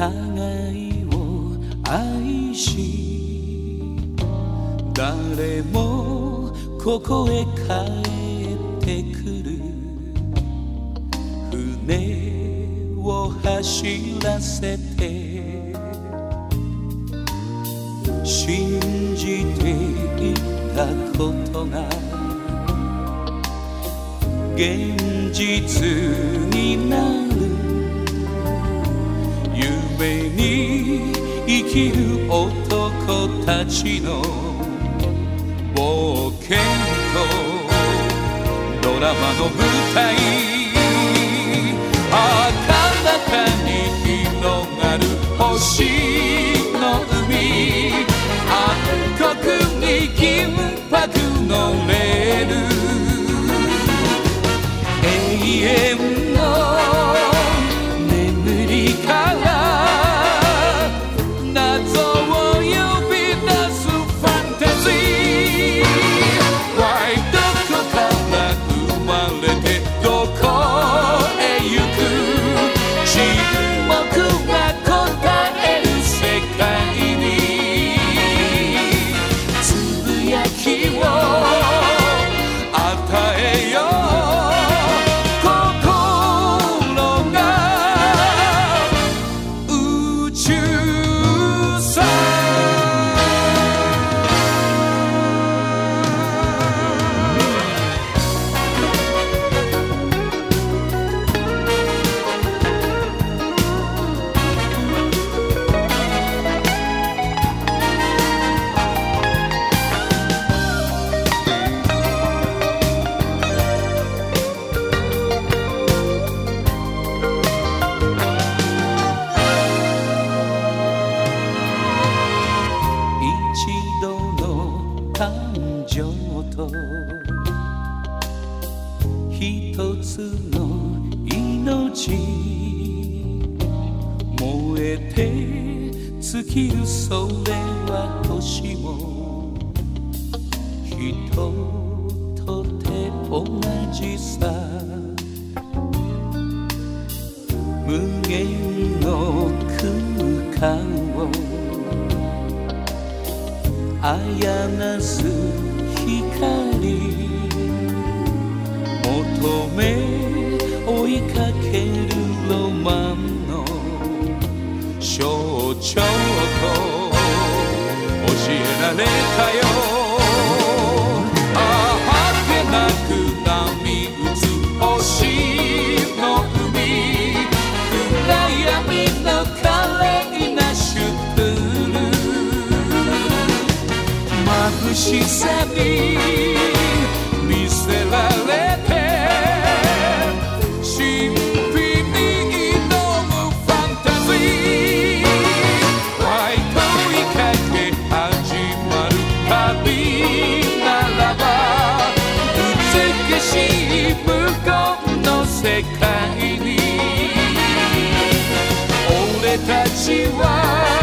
互いを愛し誰もここへ帰ってくる。船を走らせて信じていたことが現実になる。に生きる男たちの冒険とドラマの舞台。赤らかに広がる星の海。暗黒に銀誕生と一つの命。燃えて尽きるそれは年も。人とて同じさ。無限の空間を。あやなす光求め追いかけるロマンの象徴と教えられたよ。眩しさに見せられて神秘に挑むファンタジーワイト追いかけ始まる旅ならば美しい向こうの世界に俺たちは